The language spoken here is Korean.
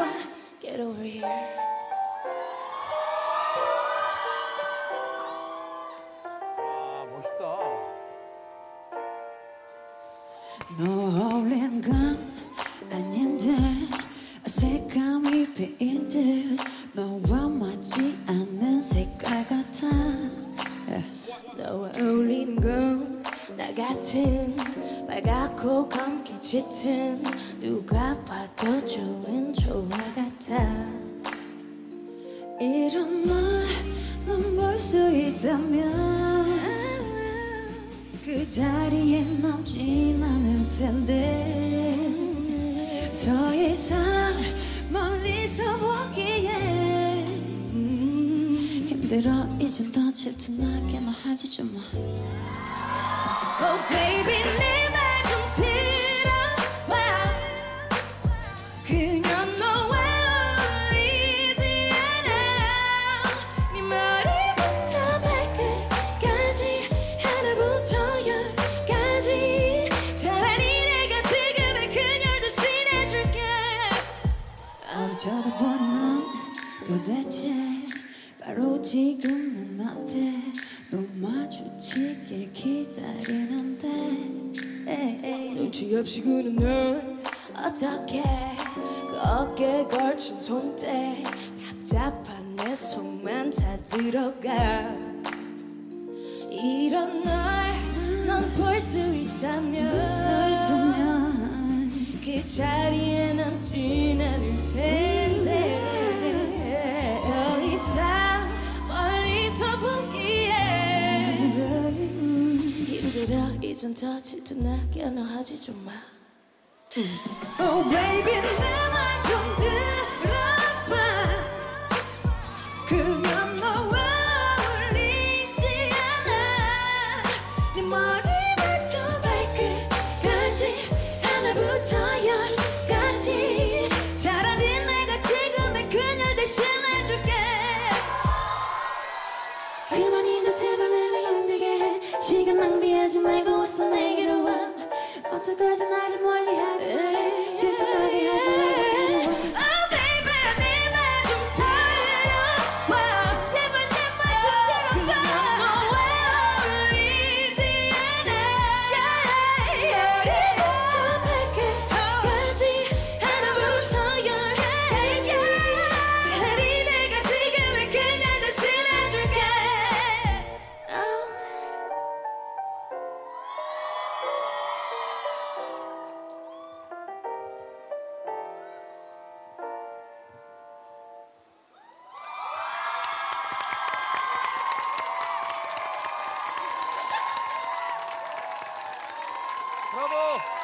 이리 와 Get over here. 아 멋있다. 너 어울리는 건 아닌데 어색함이 배인 듯. 너와 맞지 않는 색깔 같아. 너와 어울리는 건 나 같은 빨갛고 검게 짙은. 누가 봐도 좋은 있다면 그 자리에 남진 않을 텐데 더 이상 멀리서 보기에 음, 힘들어 이젠 더 질투나게 너 하지 좀 마. Oh baby 내 쳐다보는 넌 도대체 바로 지금 난 앞에 너 마주치길 기다리는데. 눈치 없이 구는 넌 어떻게 그 어깨에 걸친 손때 답답한 내 속만 다 들어가. 이런 널넌 볼 수 있다면 이젠 더 질투나게 너 하지 좀마 Oh baby 내말좀 들어 시간 낭비하지 말고 웃어 내게로 와. 어떡하지? 나를 질투나게 Bravo!